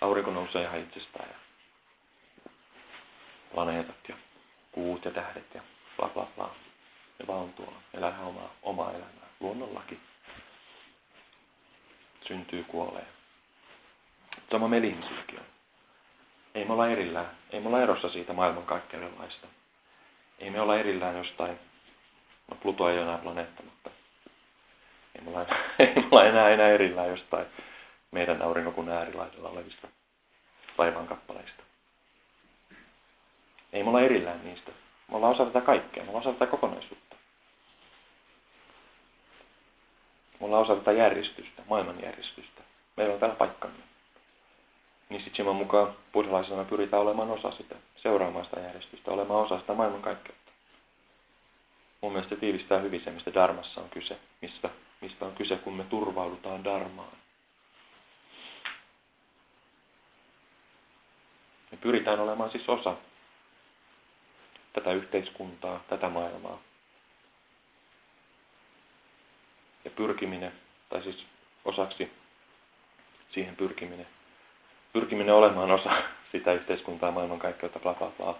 A: Aurinko nousee ihan itsestään ja planeetat ja kuut ja tähdet ja bla bla bla. Ne vaan on tuolla. Elää omaa, omaa elämää. Luonnonlaki. Syntyy, kuolee. Sama meillä on. Ei me olla erillään. Ei me olla erossa siitä maailmankaikkeuden laista. Ei me olla erillään jostain, no Pluto ei ole enää planeetta, mutta ei me olla, ei me olla enää, enää erillään jostain meidän aurinkokuun äärilaisella olevista taivaan kappaleista. Ei me olla erillään niistä. Me ollaan osa tätä kaikkea. Me ollaan osa tätä kokonaisuutta. Me ollaan osa tätä järjestystä, maailmanjärjestystä. Meillä on täällä paikkamme. Niin sitten mukaan buddhalaisena pyritään olemaan osa sitä, seuraamaan sitä järjestystä, olemaan osa sitä maailmankaikkeutta. Mun mielestä tiivistää hyvin se, mistä Dharmassa on kyse, mistä, mistä on kyse, kun me turvaudutaan Dharmaan. Me pyritään olemaan siis osa tätä yhteiskuntaa, tätä maailmaa. Ja pyrkiminen, tai siis osaksi siihen pyrkiminen, pyrkiminen olemaan osa sitä yhteiskuntaa, maailmankaikkeutta, bla bla bla,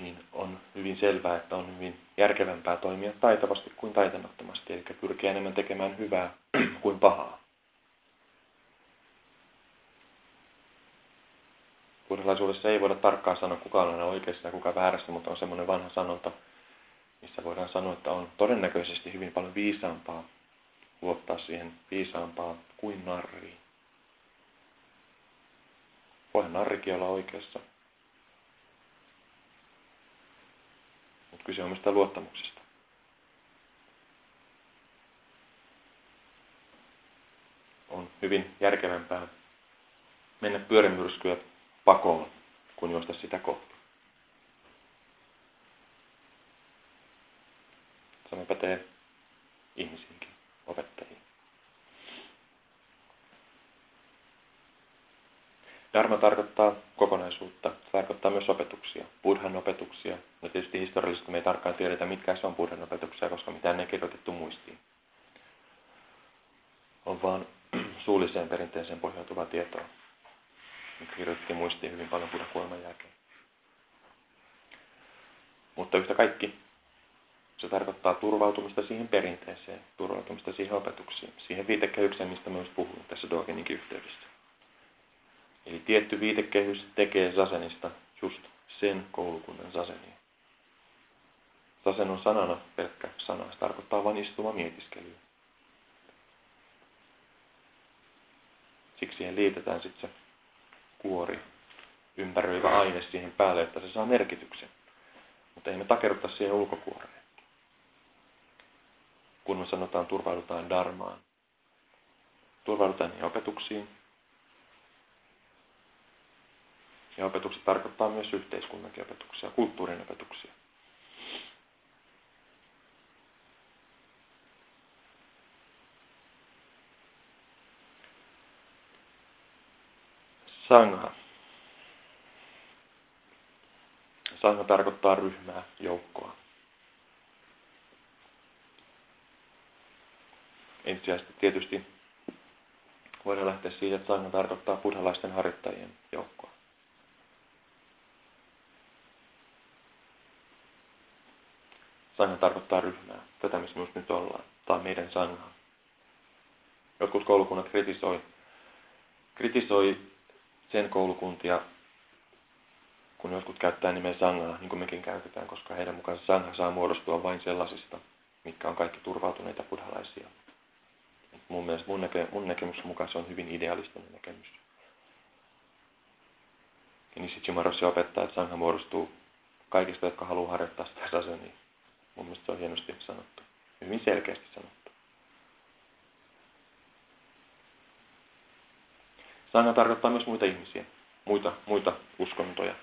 A: niin on hyvin selvää, että on hyvin järkevämpää toimia taitavasti kuin taitamattomasti, eli pyrkiä enemmän tekemään hyvää kuin pahaa. Buddhalaisuudessa ei voida tarkkaan sanoa, kuka on aina oikeassa ja kuka väärässä, mutta on semmoinen vanha sanonta, missä voidaan sanoa, että on todennäköisesti hyvin paljon viisaampaa luottaa siihen viisaampaa kuin narriin. Voihan narrikin olla oikeassa. Mutta kyse on mistä luottamuksesta. On hyvin järkevämpää mennä pyörimyrskyä pakoon, kun juosta sitä kohti. Sama pätee ihmisiinkin, opettajiin. Dharma tarkoittaa kokonaisuutta, se tarkoittaa myös opetuksia, buddhan opetuksia. Ja tietysti historiallisesti me ei tarkkaan tiedetä, mitkä se on buddhan opetuksia, koska mitään ei kirjoitettu muistiin. On vaan suulliseen perinteeseen pohjautuvaa tietoa kirjoitettiin muistiin hyvin paljon Buddhan kuoleman jälkeen. Mutta yhtä kaikki se tarkoittaa turvautumista siihen perinteeseen, turvautumista siihen opetuksiin, siihen viitekehykseen, mistä myös puhun tässä Dogeninkin yhteydessä. Eli tietty viitekehys tekee sasenista just sen koulukunnan sasenia. Sasen on sanana pelkkä sana. Se tarkoittaa vain istuma mietiskelyä. Siksi siihen liitetään sitten se kuori, ympäröivä aine siihen päälle, että se saa merkityksen. Mutta ei me takerruta siihen ulkokuoreen. Kun me sanotaan turvaudutaan darmaan, turvaudutaan niihin opetuksiin. Ja opetukset tarkoittaa myös yhteiskunnankin opetuksia, kulttuurin opetuksia. Sangha. Sangha tarkoittaa ryhmää, joukkoa. Ensisijaisesti tietysti voidaan lähteä siitä, että sangha tarkoittaa buddhalaisten harjoittajien joukkoa. Sangha tarkoittaa ryhmää, tätä missä myös nyt ollaan. On meidän sangha. Jotkut koulukunnat kritisoi, kritisoi sen koulukuntia, kun jotkut käyttää nimeä sangha, niin kuin mekin käytetään, koska heidän mukaan sangha saa muodostua vain sellaisista, mitkä on kaikki turvautuneita buddhalaisia. Mun mielestä mun, näke, mun näkemyksen mukaan se on hyvin idealistinen näkemys. Ja niin sitten Shimarossi opettaa, että sangha muodostuu kaikista, jotka haluaa harjoittaa sitä sasenia. Mun mielestä se on hienosti sanottu. Hyvin selkeästi sanottu. Sanga tarkoittaa myös muita ihmisiä, muita, muita uskontoja.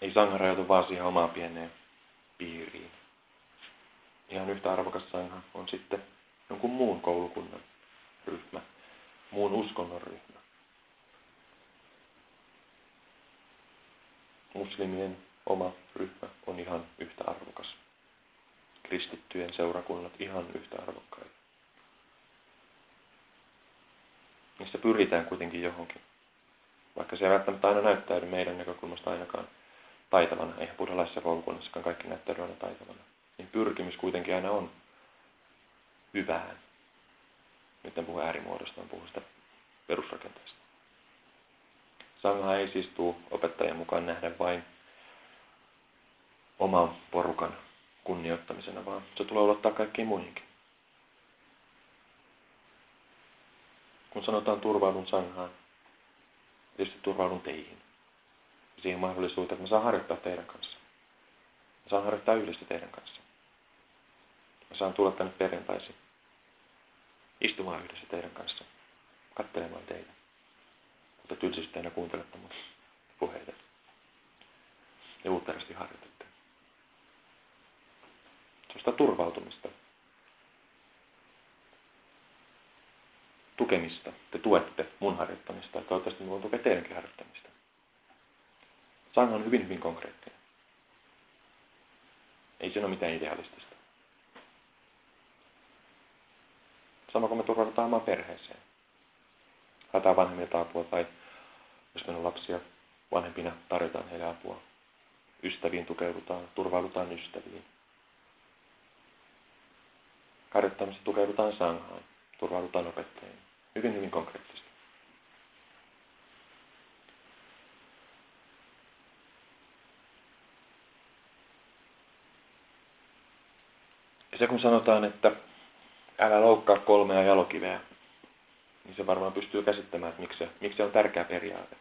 A: Ei sanga rajoitu vaan siihen omaan pieneen piiriin. Ihan yhtä arvokas sanga on sitten jonkun muun koulukunnan ryhmä, muun uskonnon ryhmä. Muslimien oma ryhmä on ihan yhtä arvokas. Kristittyjen seurakunnat ihan yhtä arvokkaita. Niissä pyritään kuitenkin johonkin. Vaikka se ei välttämättä aina näyttäydy meidän näkökulmasta ainakaan taitavana, eihän buddhalaisessa koulukunnassakaan kaikki näyttäydy aina taitavana, niin pyrkimys kuitenkin aina on hyvään. Nyt en puhu äärimuodosta, en puhu sitä perusrakenteesta. Sangha ei siis tule opettajan mukaan nähdä vain oman porukan kunnioittamisena, vaan se tulee ulottaa kaikkiin muihinkin. Kun sanotaan turvaudun sanghaan, tietysti turvaudun teihin. Siihen mahdollisuuteen, että mä saan harjoittaa teidän kanssa. Mä saan harjoittaa yhdessä teidän kanssa. Mä saan tulla tänne perjantaisin. Istumaan yhdessä teidän kanssa. Kattelemaan teitä. Mutta tylsisteenä kuuntelette mun puheita. Ja uutterasti harjoitatte. Sellaista turvautumista. tukemista. Te tuette mun harjoittamista ja toivottavasti voin tukea teidänkin harjoittamista. Sanga on hyvin, hyvin konkreettinen. Ei siinä ole mitään idealistista. Sama kuin me turvataan omaan perheeseen. Haetaan vanhemmilta apua tai jos meillä on lapsia, vanhempina tarjotaan heille apua. Ystäviin tukeudutaan, turvaudutaan ystäviin. Harjoittamassa tukeudutaan sanhaan, turvaudutaan opettajiin. Hyvin, hyvin konkreettisesti. Ja se kun sanotaan, että älä loukkaa kolmea jalokiveä, niin se varmaan pystyy käsittämään, että miksi se, miksi se on tärkeä periaate.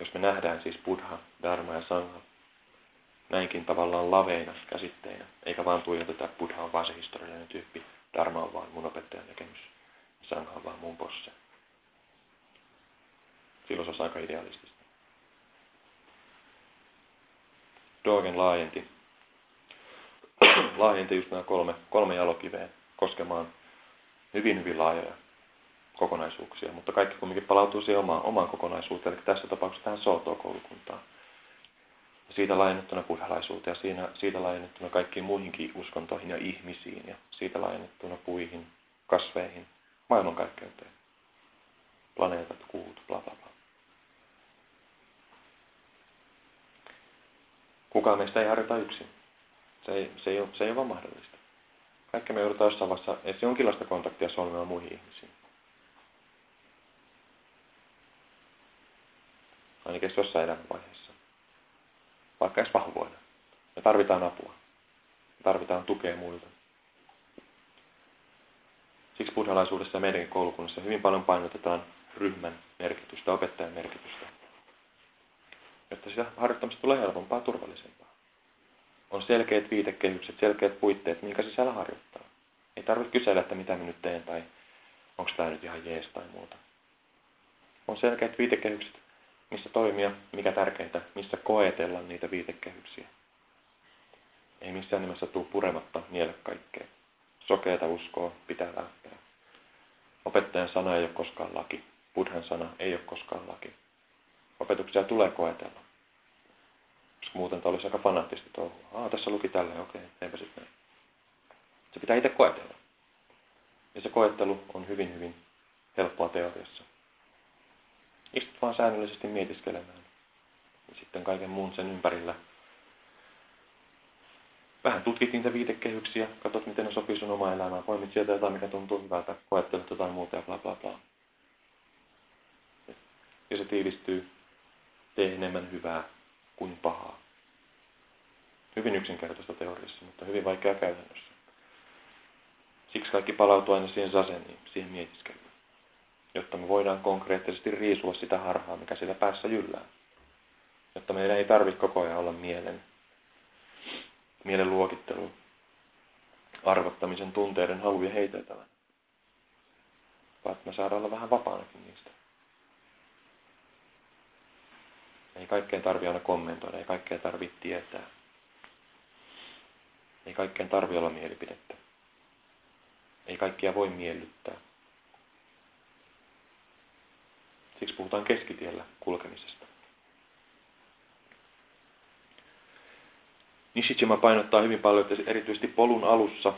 A: Jos me nähdään siis Buddha, Dharma ja Sangha näinkin tavallaan laveina käsitteinä, eikä vaan tuijoteta, Buddha on vaan se historiallinen tyyppi, Dharma on vaan mun opettajan näkemys. Sangha on vaan mun bosse. Silloin se on aika idealistista. Dogen laajenti, laajenti just nämä kolme, kolme jalokiveä koskemaan hyvin, hyvin laajoja kokonaisuuksia, mutta kaikki kumminkin palautuu siihen omaan, omaan kokonaisuuteen, eli tässä tapauksessa tähän Soto-koulukuntaan. Siitä laajennettuna buddhalaisuuteen ja siinä, siitä laajennettuna kaikkiin muihinkin uskontoihin ja ihmisiin ja siitä laajennettuna puihin, kasveihin, maailmankaikkeuteen. Planeetat, kuut, bla bla bla. Kukaan meistä ei harjoita yksin. Se ei, se ei, ole, se ei ole vaan mahdollista. Kaikki me joudutaan jossain vaiheessa edes jonkinlaista kontaktia solmimaan muihin ihmisiin. Ainakin jossain elämänvaiheessa. Vaikka edes vahvoina. Me tarvitaan apua. Me tarvitaan tukea muilta. Siksi buddhalaisuudessa ja meidänkin koulukunnassa hyvin paljon painotetaan ryhmän merkitystä, opettajan merkitystä. Jotta sitä harjoittamista tulee helpompaa, turvallisempaa. On selkeät viitekehykset, selkeät puitteet, minkä sisällä harjoittaa. Ei tarvitse kysellä, että mitä minä nyt teen tai onko tämä nyt ihan jees tai muuta. On selkeät viitekehykset, missä toimia, mikä tärkeintä, missä koetella niitä viitekehyksiä. Ei missään nimessä tule purematta nielle kaikkea. Sokeata uskoa pitää välttää. Opettajan sana ei ole koskaan laki. Buddhan sana ei ole koskaan laki. Opetuksia tulee koetella. Koska muuten tämä olisi aika fanaattista touhua. Aa, tässä luki tällä, okei, eipä sitten Se pitää itse koetella. Ja se koettelu on hyvin, hyvin helppoa teoriassa. Istut vaan säännöllisesti mietiskelemään. Ja sitten kaiken muun sen ympärillä vähän tutkit niitä viitekehyksiä, katsot miten ne sopii sun omaan elämään, poimit sieltä jotain, mikä tuntuu hyvältä, koettelet jotain muuta ja bla bla bla. Ja se tiivistyy, tee enemmän hyvää kuin pahaa. Hyvin yksinkertaista teoriassa, mutta hyvin vaikea käytännössä. Siksi kaikki palautuu aina siihen saseniin, siihen mietiskelyyn. Jotta me voidaan konkreettisesti riisua sitä harhaa, mikä siellä päässä jyllää. Jotta meidän ei tarvitse koko ajan olla mielen, mielen luokittelu, arvottamisen, tunteiden, haluja heiteltävän. Vaan me saadaan olla vähän vapaanakin niistä. Ei kaikkeen tarvi aina kommentoida, ei kaikkea tarvitse tietää. Ei kaikkeen tarvi olla mielipidettä. Ei kaikkia voi miellyttää. Siksi puhutaan keskitiellä kulkemisesta. Nishijima painottaa hyvin paljon, että erityisesti polun alussa,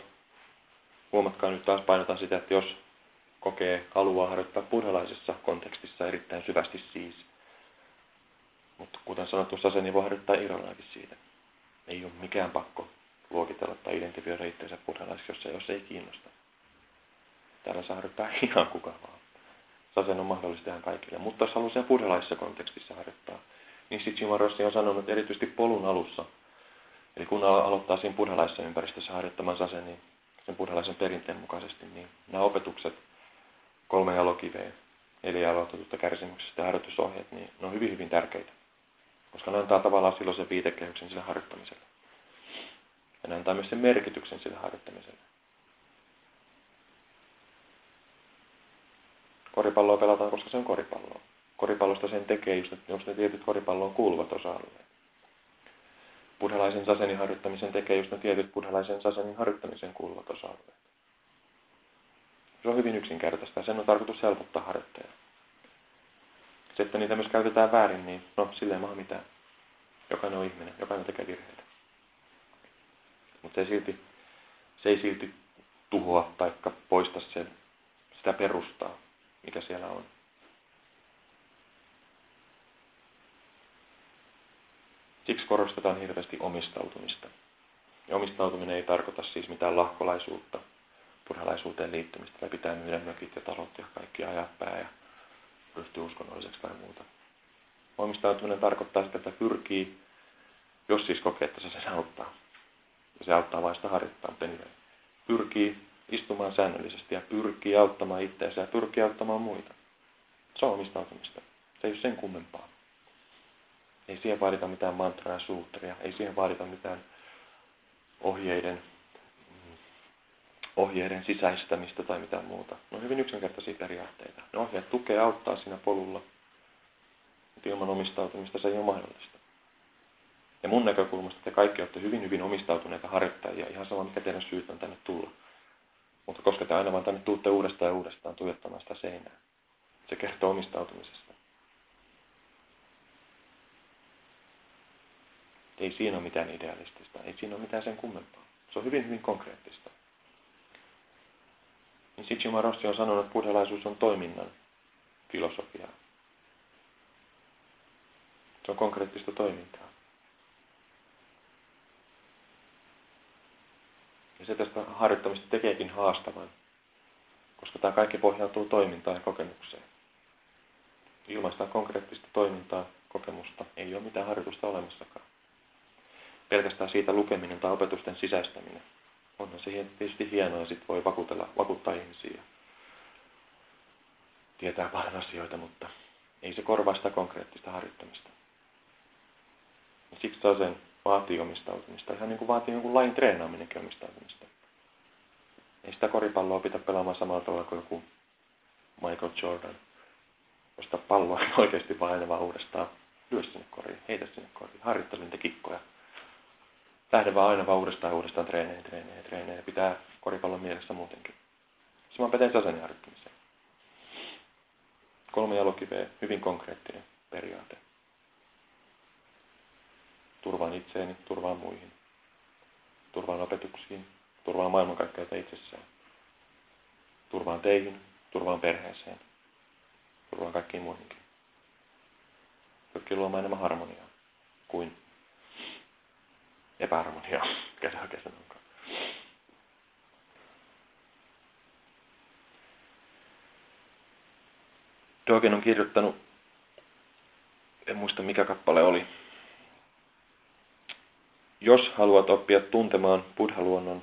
A: huomatkaa nyt taas painotan sitä, että jos kokee, haluaa harjoittaa buddhalaisessa kontekstissa erittäin syvästi siis. Mutta kuten sanottu, saseni voi harjoittaa irronakin siitä. Ei ole mikään pakko luokitella tai identifioida itseänsä buddhalaisiksi, jos se, ei kiinnosta. Täällä saa harjoittaa ihan kuka vaan. Sasen on mahdollista ihan kaikille. Mutta jos haluaa sen buddhalaisessa kontekstissa harjoittaa, niin sitten Rossi on sanonut, että erityisesti polun alussa, eli kun aloittaa siinä buddhalaisessa ympäristössä harjoittamaan sasen, niin sen buddhalaisen perinteen mukaisesti, niin nämä opetukset, kolme jalokiveä, eli aloitetutta kärsimyksestä ja harjoitusohjeet, niin ne on hyvin, hyvin tärkeitä. Koska ne antaa tavallaan silloin sen viitekehyksen sille harjoittamiselle. Ja ne antaa myös sen merkityksen sille harjoittamiselle. Koripalloa pelataan, koska se on koripalloa. Koripallosta sen tekee just, just ne tietyt koripalloon kuuluvat osa-alueet. Buddhalaisen sasenin harjoittamisen tekee just ne tietyt buddhalaisen sasenin harjoittamisen kuuluvat osa-alueet. Se on hyvin yksinkertaista ja sen on tarkoitus helpottaa harjoittajaa. Se, että niitä myös käytetään väärin, niin no, sille ei maha mitään. Jokainen on ihminen, jokainen tekee virheitä. Mutta se silti, se ei silti tuhoa tai poista sen, sitä perustaa, mikä siellä on. Siksi korostetaan hirveästi omistautumista. Ja omistautuminen ei tarkoita siis mitään lahkolaisuutta, purhalaisuuteen liittymistä, tai pitää myydä mökit ja talot ja kaikki ajat pää ja ryhtyy uskonnolliseksi tai muuta. Omistautuminen tarkoittaa sitä, että pyrkii, jos siis kokee, että se sen auttaa. Ja se auttaa vain sitä harjoittaa, mutta anyway. Pyrkii istumaan säännöllisesti ja pyrkii auttamaan itseänsä ja pyrkii auttamaan muita. Se on omistautumista. Se ei ole sen kummempaa. Ei siihen vaadita mitään mantraa ja. Ei siihen vaadita mitään ohjeiden, ohjeiden sisäistämistä tai mitään muuta. Ne on hyvin yksinkertaisia periaatteita. Ne ohjeet tukee auttaa siinä polulla. Mutta ilman omistautumista se ei ole mahdollista. Ja mun näkökulmasta te kaikki olette hyvin, hyvin omistautuneita harjoittajia, ihan sama mikä teidän syyt on tänne tulla. Mutta koska te aina vaan tänne tuutte uudestaan ja uudestaan tuijottamaan sitä seinää, se kertoo omistautumisesta. Ei siinä ole mitään idealistista, ei siinä ole mitään sen kummempaa. Se on hyvin, hyvin konkreettista. Niin Sichima Rossi on sanonut, että buddhalaisuus on toiminnan filosofiaa. Se on konkreettista toimintaa. Ja se tästä harjoittamista tekeekin haastavan, koska tämä kaikki pohjautuu toimintaan ja kokemukseen. Ilman sitä konkreettista toimintaa, kokemusta, ei ole mitään harjoitusta olemassakaan. Pelkästään siitä lukeminen tai opetusten sisäistäminen. Onhan se tietysti hienoa ja sitten voi vakuutella, vakuuttaa ihmisiä. Tietää paljon asioita, mutta ei se korvaa sitä konkreettista harjoittamista. Ja siksi sen vaatii omistautumista. Ihan niin kuin vaatii jonkun lain treenaaminenkin omistautumista. Ei sitä koripalloa pitä pelaamaan samalla tavalla kuin joku Michael Jordan. Osta palloa oikeasti vaan aina vaan uudestaan. Lyö sinne koriin, heitä sinne koriin, harjoittele niitä kikkoja. Lähde vaan aina vaan uudestaan uudestaan treeneihin, treeneihin, treeneihin. Pitää koripallon mielessä muutenkin. Sama pätee sasenin harjoittamiseen. Kolme jalokiveä, hyvin konkreettinen periaate. Turvaan itseeni, turvaan muihin. Turvaan opetuksiin, turvaan maailmankaikkeutta itsessään. Turvaan teihin, turvaan perheeseen. Turvaan kaikkiin muihinkin. Pyrkii luomaan enemmän harmoniaa kuin epäharmoniaa, mikä se oikein onkaan. Dogen on kirjoittanut, en muista mikä kappale oli, jos haluat oppia tuntemaan buddhaluonnon,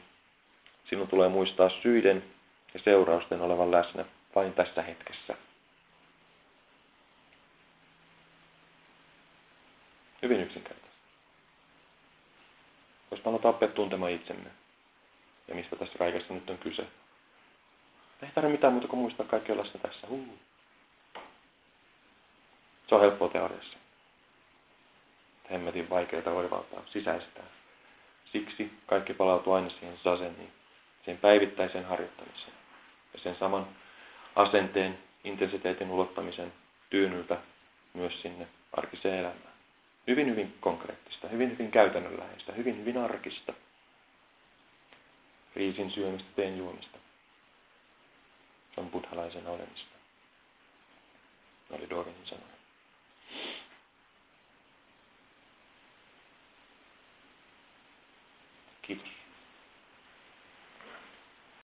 A: sinun tulee muistaa syiden ja seurausten olevan läsnä vain tässä hetkessä. Hyvin yksinkertaisesti. Jos me aletaan oppia tuntemaan itsemme, ja mistä tässä kaikessa nyt on kyse, niin ei tarvitse mitään muuta kuin muistaa kaikki olla tässä. Huu. Se on helppoa teoriassa. Hemmetin vaikeaa oivaltaa, sisäistää. Siksi kaikki palautuu aina siihen saseniin, siihen päivittäiseen harjoittamiseen. Ja sen saman asenteen, intensiteetin ulottamisen tyynyltä myös sinne arkiseen elämään. Hyvin, hyvin konkreettista, hyvin, hyvin käytännönläheistä, hyvin, hyvin arkista. Riisin syömistä, teen juomista. Se on buddhalaisen olemista. Oli Dorinin sanoja. keeps